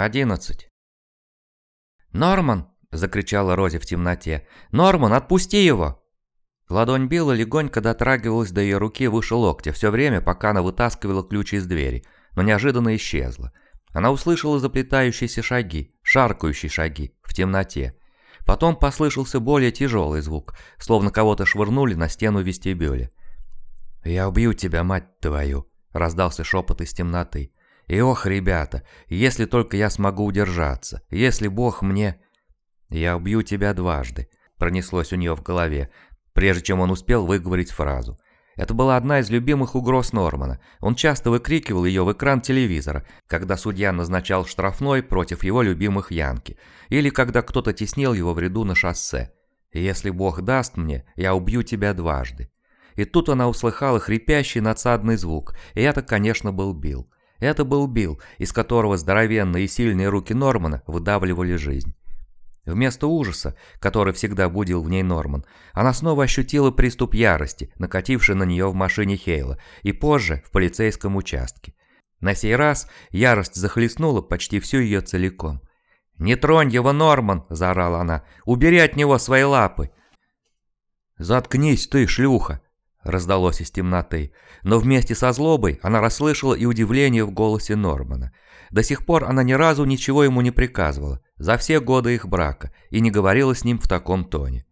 Одиннадцать. «Норман!» – закричала Рози в темноте. «Норман, отпусти его!» Ладонь Билла легонько дотрагивалась до ее руки выше локтя, все время, пока она вытаскивала ключ из двери, но неожиданно исчезла. Она услышала заплетающиеся шаги, шаркающие шаги, в темноте. Потом послышался более тяжелый звук, словно кого-то швырнули на стену вестибюля. «Я убью тебя, мать твою!» – раздался шепот из темноты. «И ох, ребята, если только я смогу удержаться, если Бог мне...» «Я убью тебя дважды», – пронеслось у нее в голове, прежде чем он успел выговорить фразу. Это была одна из любимых угроз Нормана. Он часто выкрикивал ее в экран телевизора, когда судья назначал штрафной против его любимых Янки, или когда кто-то теснил его в ряду на шоссе. «Если Бог даст мне, я убью тебя дважды». И тут она услыхала хрипящий надсадный звук, и это, конечно, был Билл. Это был Билл, из которого здоровенные и сильные руки Нормана выдавливали жизнь. Вместо ужаса, который всегда будил в ней Норман, она снова ощутила приступ ярости, накативший на нее в машине Хейла, и позже в полицейском участке. На сей раз ярость захлестнула почти всю ее целиком. «Не тронь его, Норман!» – заорала она. «Убери от него свои лапы!» «Заткнись ты, шлюха!» – раздалось из темноты. Но вместе со злобой она расслышала и удивление в голосе Нормана. До сих пор она ни разу ничего ему не приказывала, за все годы их брака, и не говорила с ним в таком тоне.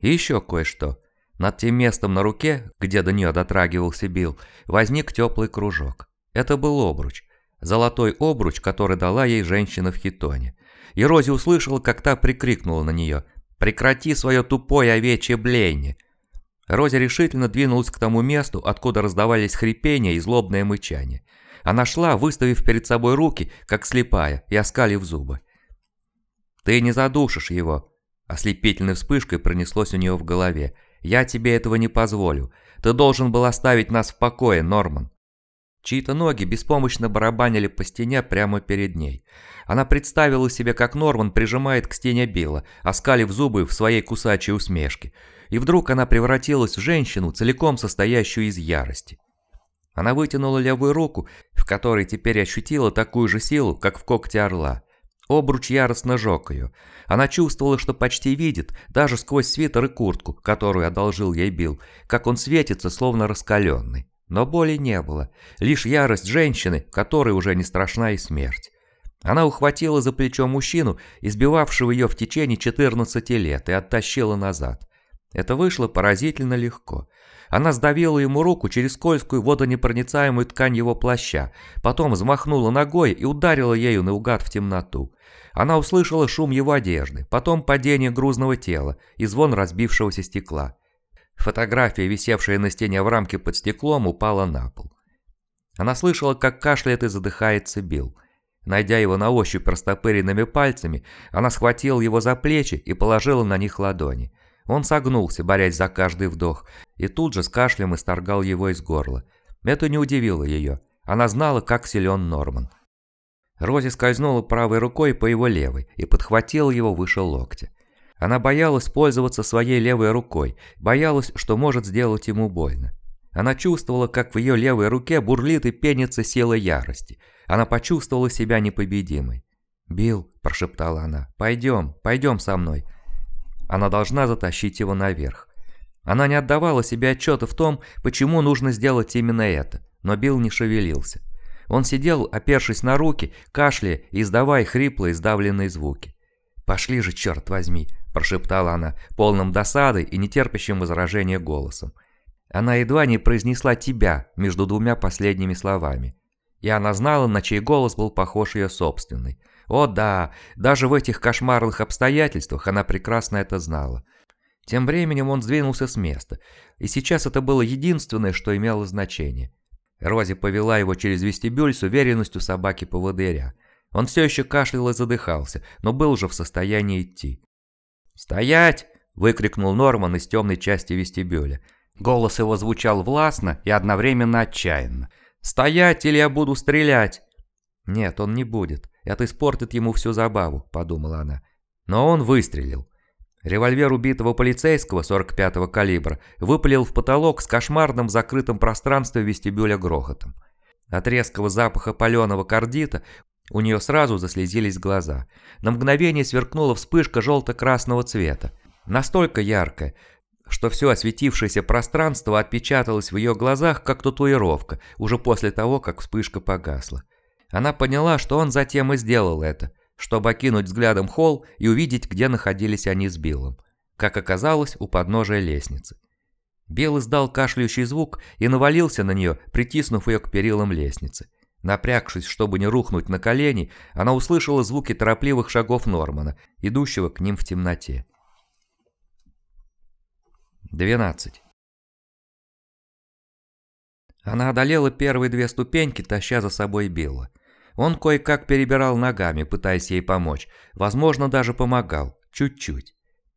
И еще кое-что. Над тем местом на руке, где до нее дотрагивался Билл, возник теплый кружок. Это был обруч. Золотой обруч, который дала ей женщина в хитоне. И Рози услышала, как та прикрикнула на нее «Прекрати свое тупое овечье блеяние!» Рози решительно двинулась к тому месту, откуда раздавались хрипения и злобное мычание. Она шла, выставив перед собой руки, как слепая, и оскалив зубы. «Ты не задушишь его!» Ослепительной вспышкой пронеслось у нее в голове. «Я тебе этого не позволю. Ты должен был оставить нас в покое, Норман!» Чьи-то ноги беспомощно барабанили по стене прямо перед ней. Она представила себе, как Норман прижимает к стене Билла, оскалив зубы в своей кусачей усмешке. И вдруг она превратилась в женщину, целиком состоящую из ярости. Она вытянула левую руку, в которой теперь ощутила такую же силу, как в когте орла. Обруч яростно жег ее. Она чувствовала, что почти видит, даже сквозь свитер и куртку, которую одолжил ей Билл, как он светится, словно раскаленный. Но боли не было, лишь ярость женщины, которой уже не страшна и смерть. Она ухватила за плечо мужчину, избивавшего ее в течение 14 лет, и оттащила назад. Это вышло поразительно легко. Она сдавила ему руку через скользкую водонепроницаемую ткань его плаща, потом взмахнула ногой и ударила ею наугад в темноту. Она услышала шум его одежды, потом падение грузного тела и звон разбившегося стекла. Фотография, висевшая на стене в рамке под стеклом, упала на пол. Она слышала, как кашляет и задыхается Билл. Найдя его на ощупь растопыренными пальцами, она схватила его за плечи и положила на них ладони. Он согнулся, борясь за каждый вдох, и тут же с кашлем исторгал его из горла. Это не удивило ее. Она знала, как силен Норман. Рози скользнула правой рукой по его левой и подхватила его выше локтя. Она боялась пользоваться своей левой рукой, боялась, что может сделать ему больно. Она чувствовала, как в ее левой руке бурлит и пенится сила ярости. Она почувствовала себя непобедимой. «Билл», – прошептала она, – «пойдем, пойдем со мной. Она должна затащить его наверх. Она не отдавала себе отчета в том, почему нужно сделать именно это, но Билл не шевелился. Он сидел, опершись на руки, кашляя и издавая хриплые сдавленные звуки. «Пошли же, черт возьми!» – прошептала она, полным досады и нетерпящим возражения голосом. Она едва не произнесла «тебя» между двумя последними словами. И она знала, на чей голос был похож ее собственный – о да, даже в этих кошмарных обстоятельствах она прекрасно это знала. Тем временем он сдвинулся с места, и сейчас это было единственное, что имело значение. Рози повела его через вестибюль с уверенностью собаки-поводыря. Он все еще кашлял и задыхался, но был уже в состоянии идти. «Стоять!» – выкрикнул Норман из темной части вестибюля. Голос его звучал властно и одновременно отчаянно. «Стоять, или я буду стрелять!» «Нет, он не будет. Это испортит ему всю забаву», – подумала она. Но он выстрелил. Револьвер убитого полицейского 45-го калибра выпалил в потолок с кошмарным закрытым пространством вестибюля грохотом. От резкого запаха паленого кардита У нее сразу заслезились глаза. На мгновение сверкнула вспышка желто-красного цвета. Настолько яркая, что все осветившееся пространство отпечаталось в ее глазах, как татуировка, уже после того, как вспышка погасла. Она поняла, что он затем и сделал это, чтобы окинуть взглядом холл и увидеть, где находились они с Биллом. Как оказалось, у подножия лестницы. Билл издал кашляющий звук и навалился на нее, притиснув ее к перилам лестницы. Напрягшись, чтобы не рухнуть на колени, она услышала звуки торопливых шагов Нормана, идущего к ним в темноте. 12. Она одолела первые две ступеньки, таща за собой Билла. Он кое-как перебирал ногами, пытаясь ей помочь. Возможно, даже помогал. Чуть-чуть.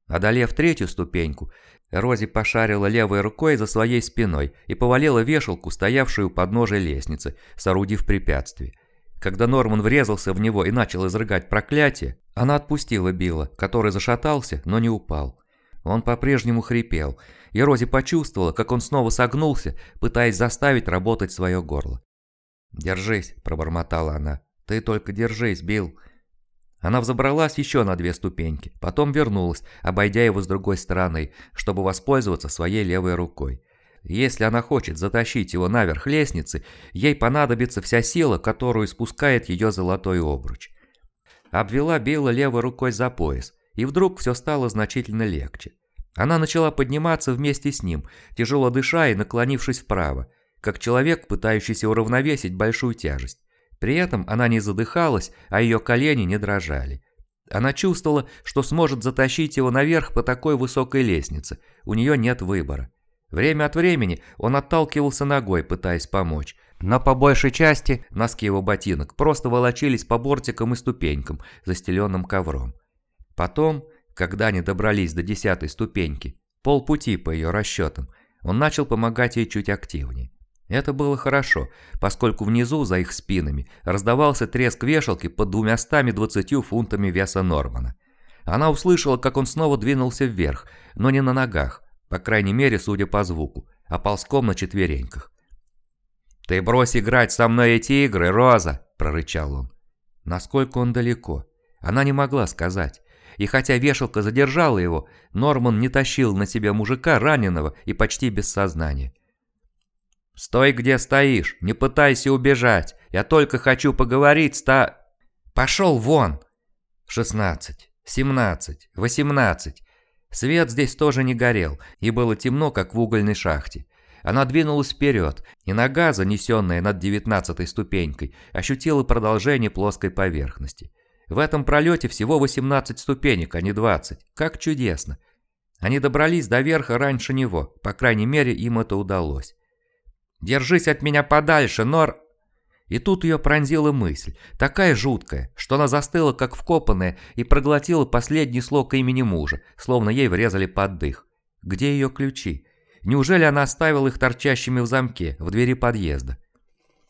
Одолев третью ступеньку, Рози пошарила левой рукой за своей спиной и повалила вешалку, стоявшую у подножия лестницы, соорудив препятствие. Когда Норман врезался в него и начал изрыгать проклятие, она отпустила Билла, который зашатался, но не упал. Он по-прежнему хрипел, и Рози почувствовала, как он снова согнулся, пытаясь заставить работать свое горло. «Держись», – пробормотала она. «Ты только держись, Билл». Она взобралась еще на две ступеньки, потом вернулась, обойдя его с другой стороны, чтобы воспользоваться своей левой рукой. Если она хочет затащить его наверх лестницы, ей понадобится вся сила, которую спускает ее золотой обруч. Обвела Билла левой рукой за пояс, и вдруг все стало значительно легче. Она начала подниматься вместе с ним, тяжело дыша и наклонившись вправо, как человек, пытающийся уравновесить большую тяжесть. При этом она не задыхалась, а ее колени не дрожали. Она чувствовала, что сможет затащить его наверх по такой высокой лестнице. У нее нет выбора. Время от времени он отталкивался ногой, пытаясь помочь. Но по большей части носки его ботинок просто волочились по бортикам и ступенькам, застеленным ковром. Потом, когда они добрались до десятой ступеньки, полпути по ее расчетам, он начал помогать ей чуть активнее. Это было хорошо, поскольку внизу, за их спинами, раздавался треск вешалки под двумястами двадцатью фунтами веса Нормана. Она услышала, как он снова двинулся вверх, но не на ногах, по крайней мере, судя по звуку, а ползком на четвереньках. «Ты брось играть со мной эти игры, Роза!» – прорычал он. Насколько он далеко? Она не могла сказать. И хотя вешалка задержала его, Норман не тащил на себе мужика раненого и почти без сознания. «Стой, где стоишь, не пытайся убежать, я только хочу поговорить с та...» «Пошел вон!» «Шестнадцать, семнадцать, восемнадцать». Свет здесь тоже не горел, и было темно, как в угольной шахте. Она двинулась вперед, и нога, занесенная над девятнадцатой ступенькой, ощутила продолжение плоской поверхности. В этом пролете всего 18 ступенек, а не 20. Как чудесно. Они добрались до верха раньше него, по крайней мере, им это удалось. Держись от меня подальше, Нор...» И тут ее пронзила мысль, такая жуткая, что она застыла как вкопанная и проглотила последний слог имени мужа, словно ей врезали под дых. Где ее ключи? Неужели она оставила их торчащими в замке, в двери подъезда?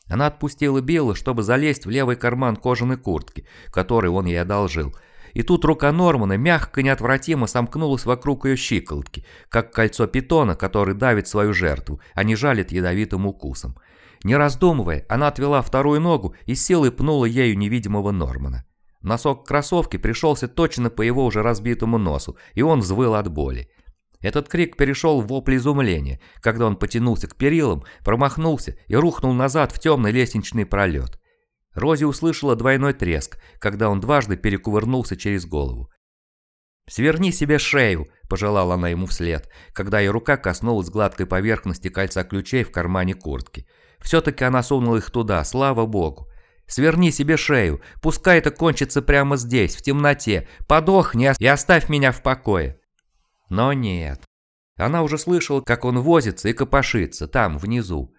Она отпустила Билла, чтобы залезть в левый карман кожаной куртки, который он ей одолжил, и тут рука Нормана мягко неотвратимо сомкнулась вокруг ее щиколотки, как кольцо питона, который давит свою жертву, а не жалит ядовитым укусом. Не раздумывая, она отвела вторую ногу и силой пнула ею невидимого Нормана. Носок кроссовки пришелся точно по его уже разбитому носу, и он взвыл от боли. Этот крик перешел в вопль изумления, когда он потянулся к перилам, промахнулся и рухнул назад в темный лестничный пролет. Рози услышала двойной треск, когда он дважды перекувырнулся через голову. «Сверни себе шею», – пожелала она ему вслед, когда ее рука коснулась гладкой поверхности кольца ключей в кармане куртки. Все-таки она сунула их туда, слава богу. «Сверни себе шею, пускай это кончится прямо здесь, в темноте, подохни и оставь меня в покое». Но нет. Она уже слышала, как он возится и копошится там, внизу.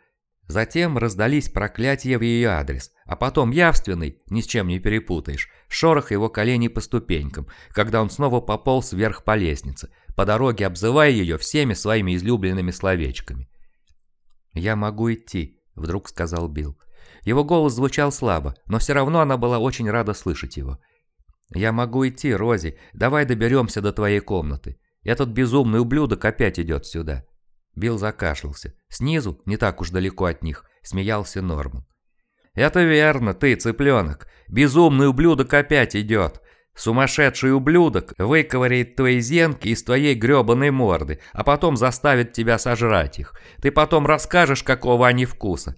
Затем раздались проклятия в ее адрес, а потом явственный, ни с чем не перепутаешь, шорох его коленей по ступенькам, когда он снова пополз вверх по лестнице, по дороге обзывая ее всеми своими излюбленными словечками. «Я могу идти», — вдруг сказал Билл. Его голос звучал слабо, но все равно она была очень рада слышать его. «Я могу идти, Рози, давай доберемся до твоей комнаты. Этот безумный ублюдок опять идет сюда». Билл закашлялся. Снизу, не так уж далеко от них, смеялся Норман. «Это верно, ты, цыпленок. Безумный ублюдок опять идет. Сумасшедший ублюдок выковыряет твои зенки из твоей гребаной морды, а потом заставит тебя сожрать их. Ты потом расскажешь, какого они вкуса.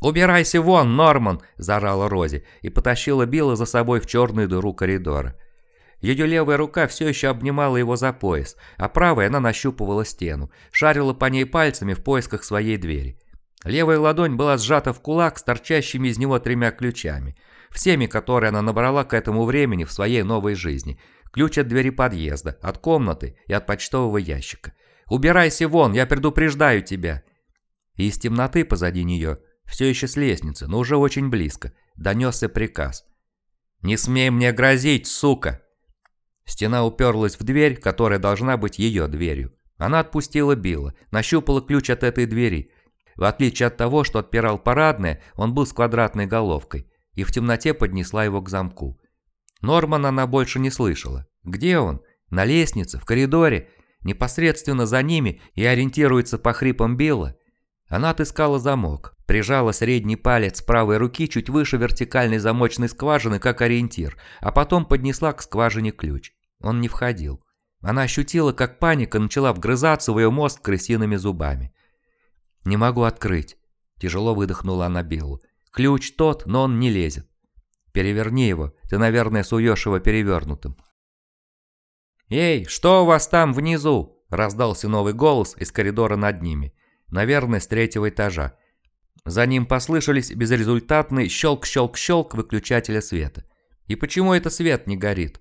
«Убирайся вон, Норман!» – заорала Рози и потащила Билла за собой в черную дыру коридора. Ее левая рука все еще обнимала его за пояс, а правая она нащупывала стену, шарила по ней пальцами в поисках своей двери. Левая ладонь была сжата в кулак с торчащими из него тремя ключами, всеми, которые она набрала к этому времени в своей новой жизни. Ключ от двери подъезда, от комнаты и от почтового ящика. «Убирайся вон, я предупреждаю тебя!» И из темноты позади нее все еще с лестницы, но уже очень близко, донесся приказ. «Не смей мне грозить, сука!» Стена уперлась в дверь, которая должна быть ее дверью. Она отпустила Билла, нащупала ключ от этой двери. В отличие от того, что отпирал парадное, он был с квадратной головкой, и в темноте поднесла его к замку. Норман она больше не слышала. Где он? На лестнице, в коридоре, непосредственно за ними и ориентируется по хрипам Билла. Она отыскала замок, прижала средний палец правой руки чуть выше вертикальной замочной скважины, как ориентир, а потом поднесла к скважине ключ. Он не входил. Она ощутила, как паника начала вгрызаться в ее мозг крысиными зубами. «Не могу открыть», – тяжело выдохнула она Биллу. «Ключ тот, но он не лезет. Переверни его, ты, наверное, суешь его перевернутым». «Эй, что у вас там внизу?» – раздался новый голос из коридора над ними наверное, с третьего этажа. За ним послышались безрезультатный щелк-щелк-щелк выключателя света. И почему это свет не горит?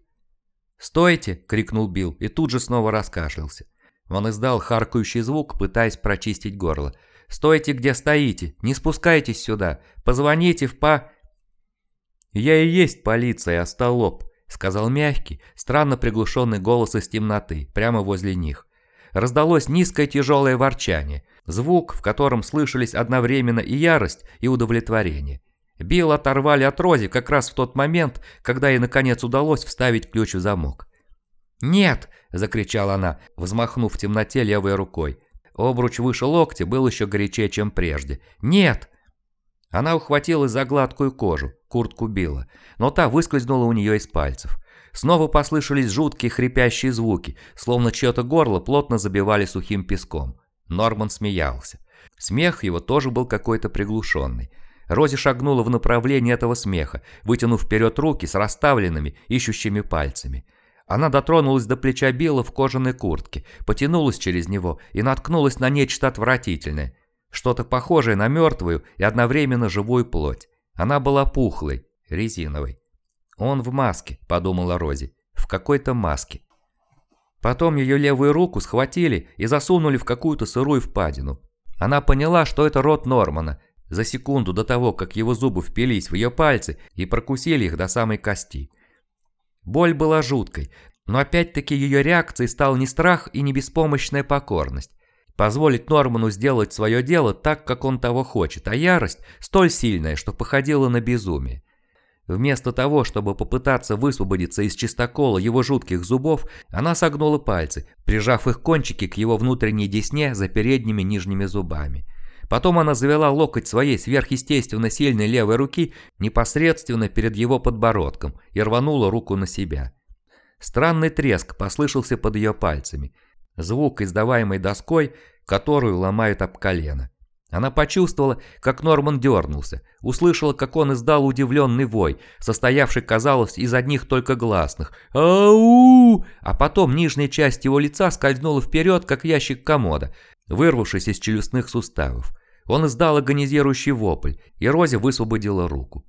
«Стойте!» – крикнул Билл и тут же снова раскашлялся. Он издал харкающий звук, пытаясь прочистить горло. «Стойте, где стоите! Не спускайтесь сюда! Позвоните в по...» «Я и есть полиция, остолоп», – сказал мягкий, странно приглушенный голос из темноты, прямо возле них. Раздалось низкое тяжелое ворчание – Звук, в котором слышались одновременно и ярость, и удовлетворение. Билл оторвали от Рози как раз в тот момент, когда ей наконец удалось вставить ключ в замок. «Нет!» – закричала она, взмахнув в темноте левой рукой. Обруч выше локтя был еще горячее, чем прежде. «Нет!» Она ухватилась за гладкую кожу, куртку Билла, но та выскользнула у нее из пальцев. Снова послышались жуткие хрипящие звуки, словно чье-то горло плотно забивали сухим песком. Норман смеялся. Смех его тоже был какой-то приглушенный. Рози шагнула в направлении этого смеха, вытянув вперед руки с расставленными, ищущими пальцами. Она дотронулась до плеча Билла в кожаной куртке, потянулась через него и наткнулась на нечто отвратительное. Что-то похожее на мертвую и одновременно живую плоть. Она была пухлой, резиновой. «Он в маске», — подумала Рози. «В какой-то маске». Потом ее левую руку схватили и засунули в какую-то сырую впадину. Она поняла, что это рот Нормана, за секунду до того, как его зубы впились в ее пальцы и прокусили их до самой кости. Боль была жуткой, но опять-таки ее реакцией стал не страх и не беспомощная покорность. Позволить Норману сделать свое дело так, как он того хочет, а ярость столь сильная, что походила на безумие. Вместо того, чтобы попытаться высвободиться из чистокола его жутких зубов, она согнула пальцы, прижав их кончики к его внутренней десне за передними нижними зубами. Потом она завела локоть своей сверхъестественно сильной левой руки непосредственно перед его подбородком и рванула руку на себя. Странный треск послышался под ее пальцами. Звук, издаваемый доской, которую ломают об колено. Она почувствовала, как Норман дернулся, услышала, как он издал удивленный вой, состоявший, казалось, из одних только гласных «Ау!», а потом нижняя часть его лица скользнула вперед, как ящик комода, вырвавшись из челюстных суставов. Он издал агонизирующий вопль, и Рози высвободила руку.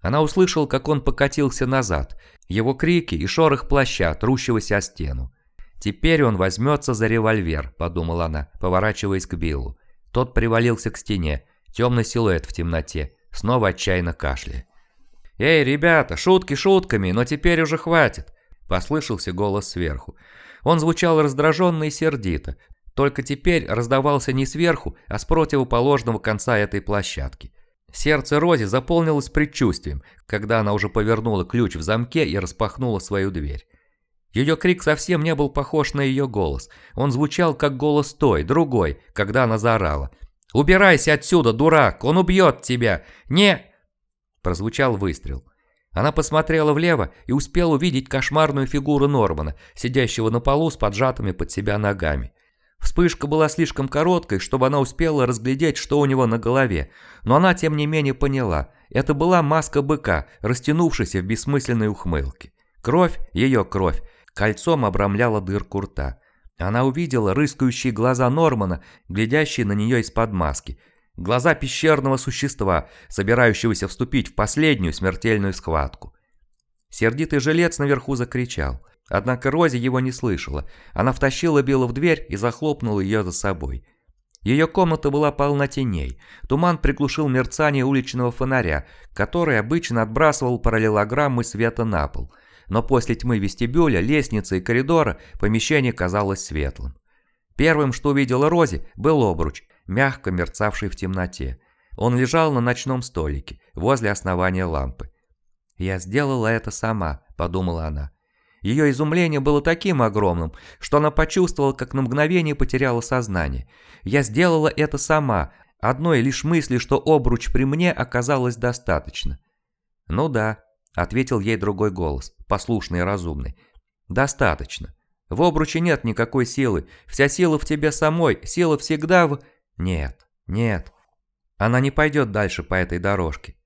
Она услышала, как он покатился назад, его крики и шорох плаща, трущегося о стену. «Теперь он возьмется за револьвер», — подумала она, поворачиваясь к Биллу. Тот привалился к стене, темный силуэт в темноте, снова отчаянно кашляя. «Эй, ребята, шутки шутками, но теперь уже хватит!» Послышался голос сверху. Он звучал раздраженно и сердито, только теперь раздавался не сверху, а с противоположного конца этой площадки. Сердце Рози заполнилось предчувствием, когда она уже повернула ключ в замке и распахнула свою дверь. Ее крик совсем не был похож на ее голос. Он звучал как голос той, другой, когда она заорала. «Убирайся отсюда, дурак! Он убьет тебя! Не...» Прозвучал выстрел. Она посмотрела влево и успела увидеть кошмарную фигуру Нормана, сидящего на полу с поджатыми под себя ногами. Вспышка была слишком короткой, чтобы она успела разглядеть, что у него на голове, но она тем не менее поняла. Это была маска быка, растянувшаяся в бессмысленной ухмылке. Кровь, ее кровь, кольцом обрамляла дырку рта. Она увидела рыскающие глаза Нормана, глядящие на нее из-под маски. Глаза пещерного существа, собирающегося вступить в последнюю смертельную схватку. Сердитый жилец наверху закричал. Однако Рози его не слышала. Она втащила Билла в дверь и захлопнула ее за собой. Ее комната была полна теней. Туман приглушил мерцание уличного фонаря, который обычно отбрасывал параллелограммы света на пол. Но после тьмы вестибюля, лестницы и коридора помещение казалось светлым. Первым, что увидела Рози, был обруч, мягко мерцавший в темноте. Он лежал на ночном столике, возле основания лампы. «Я сделала это сама», – подумала она. Ее изумление было таким огромным, что она почувствовала, как на мгновение потеряла сознание. Я сделала это сама. Одной лишь мысли, что обруч при мне, оказалось достаточно. «Ну да», — ответил ей другой голос, послушный и разумный. «Достаточно. В обруче нет никакой силы. Вся сила в тебе самой. Сила всегда в...» «Нет, нет. Она не пойдет дальше по этой дорожке.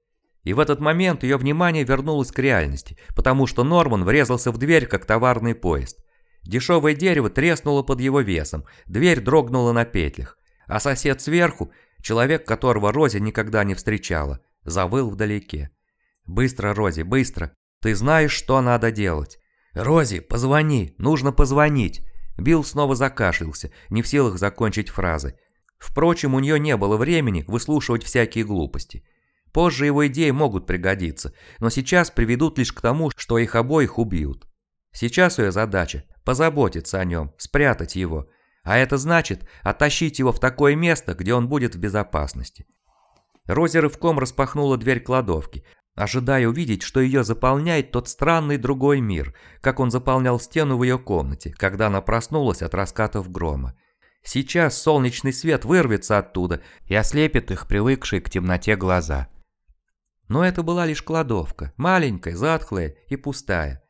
И в этот момент ее внимание вернулось к реальности, потому что Норман врезался в дверь, как товарный поезд. Дешевое дерево треснуло под его весом, дверь дрогнула на петлях. А сосед сверху, человек, которого Рози никогда не встречала, завыл вдалеке. «Быстро, Рози, быстро! Ты знаешь, что надо делать!» «Рози, позвони! Нужно позвонить!» Билл снова закашлялся, не в силах закончить фразы. Впрочем, у нее не было времени выслушивать всякие глупости. Позже его идеи могут пригодиться, но сейчас приведут лишь к тому, что их обоих убьют. Сейчас ее задача – позаботиться о нем, спрятать его. А это значит оттащить его в такое место, где он будет в безопасности. Рози рывком распахнула дверь кладовки, ожидая увидеть, что ее заполняет тот странный другой мир, как он заполнял стену в ее комнате, когда она проснулась от раскатов грома. Сейчас солнечный свет вырвется оттуда и ослепит их привыкшие к темноте глаза. Но это была лишь кладовка, маленькая, затхлая и пустая.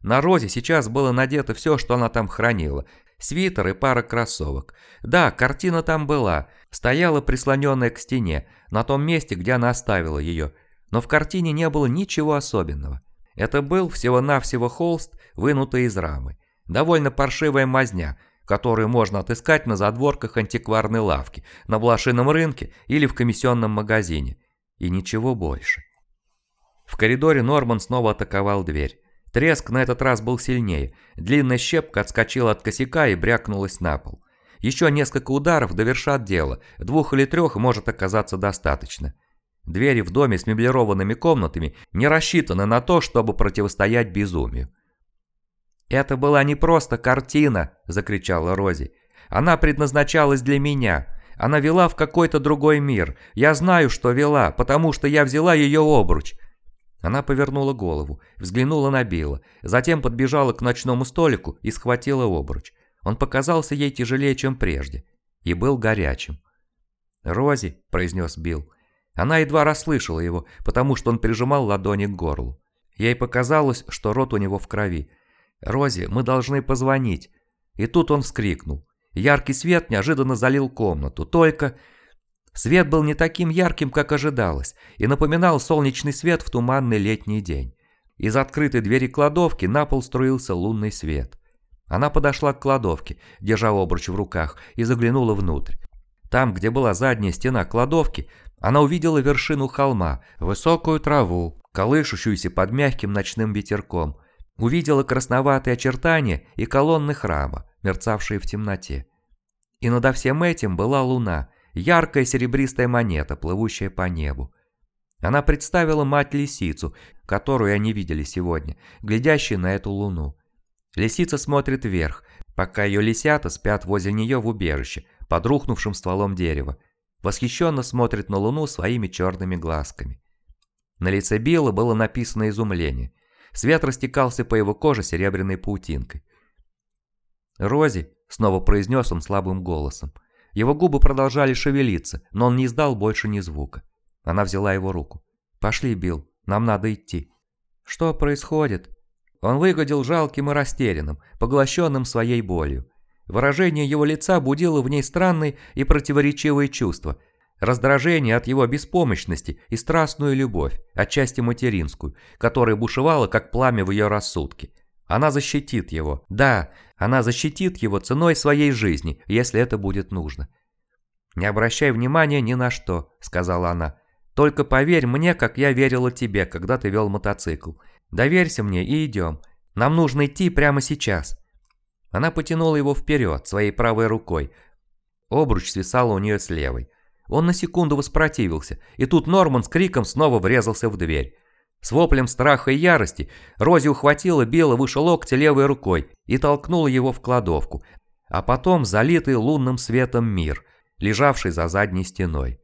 На Розе сейчас было надето все, что она там хранила. Свитер и пара кроссовок. Да, картина там была, стояла прислоненная к стене, на том месте, где она оставила ее. Но в картине не было ничего особенного. Это был всего-навсего холст, вынутый из рамы. Довольно паршивая мазня, которую можно отыскать на задворках антикварной лавки, на блошином рынке или в комиссионном магазине. И ничего больше. В коридоре Норман снова атаковал дверь. Треск на этот раз был сильнее. Длинная щепка отскочила от косяка и брякнулась на пол. Еще несколько ударов довершат дело. Двух или трех может оказаться достаточно. Двери в доме с меблированными комнатами не рассчитаны на то, чтобы противостоять безумию. «Это была не просто картина!» – закричала Рози. «Она предназначалась для меня. Она вела в какой-то другой мир. Я знаю, что вела, потому что я взяла ее обруч». Она повернула голову, взглянула на Билла, затем подбежала к ночному столику и схватила обруч. Он показался ей тяжелее, чем прежде, и был горячим. «Рози», – произнес Билл. Она едва расслышала его, потому что он прижимал ладони к горлу. Ей показалось, что рот у него в крови. «Рози, мы должны позвонить». И тут он вскрикнул. Яркий свет неожиданно залил комнату, только... Свет был не таким ярким, как ожидалось, и напоминал солнечный свет в туманный летний день. Из открытой двери кладовки на пол струился лунный свет. Она подошла к кладовке, держа обруч в руках, и заглянула внутрь. Там, где была задняя стена кладовки, она увидела вершину холма, высокую траву, колышущуюся под мягким ночным ветерком. Увидела красноватые очертания и колонны храма мерцавшие в темноте. И над всем этим была луна, яркая серебристая монета, плывущая по небу. Она представила мать-лисицу, которую они видели сегодня, глядящей на эту луну. Лисица смотрит вверх, пока ее лисята спят возле нее в убежище, под рухнувшим стволом дерева. Восхищенно смотрит на луну своими черными глазками. На лице Билла было написано изумление. Свет растекался по его коже серебряной паутинкой. «Рози», — снова произнес он слабым голосом, — Его губы продолжали шевелиться, но он не издал больше ни звука. Она взяла его руку. «Пошли, Билл, нам надо идти». «Что происходит?» Он выглядел жалким и растерянным, поглощенным своей болью. Выражение его лица будило в ней странные и противоречивые чувства. Раздражение от его беспомощности и страстную любовь, отчасти материнскую, которая бушевала, как пламя в ее рассудке. Она защитит его. Да, она защитит его ценой своей жизни, если это будет нужно. «Не обращай внимания ни на что», — сказала она. «Только поверь мне, как я верила тебе, когда ты вел мотоцикл. Доверься мне и идем. Нам нужно идти прямо сейчас». Она потянула его вперед своей правой рукой. Обруч свисал у нее с левой. Он на секунду воспротивился, и тут Норман с криком снова врезался в дверь. С воплем страха и ярости Рози ухватила Билла выше локтя левой рукой и толкнула его в кладовку, а потом залитый лунным светом мир, лежавший за задней стеной.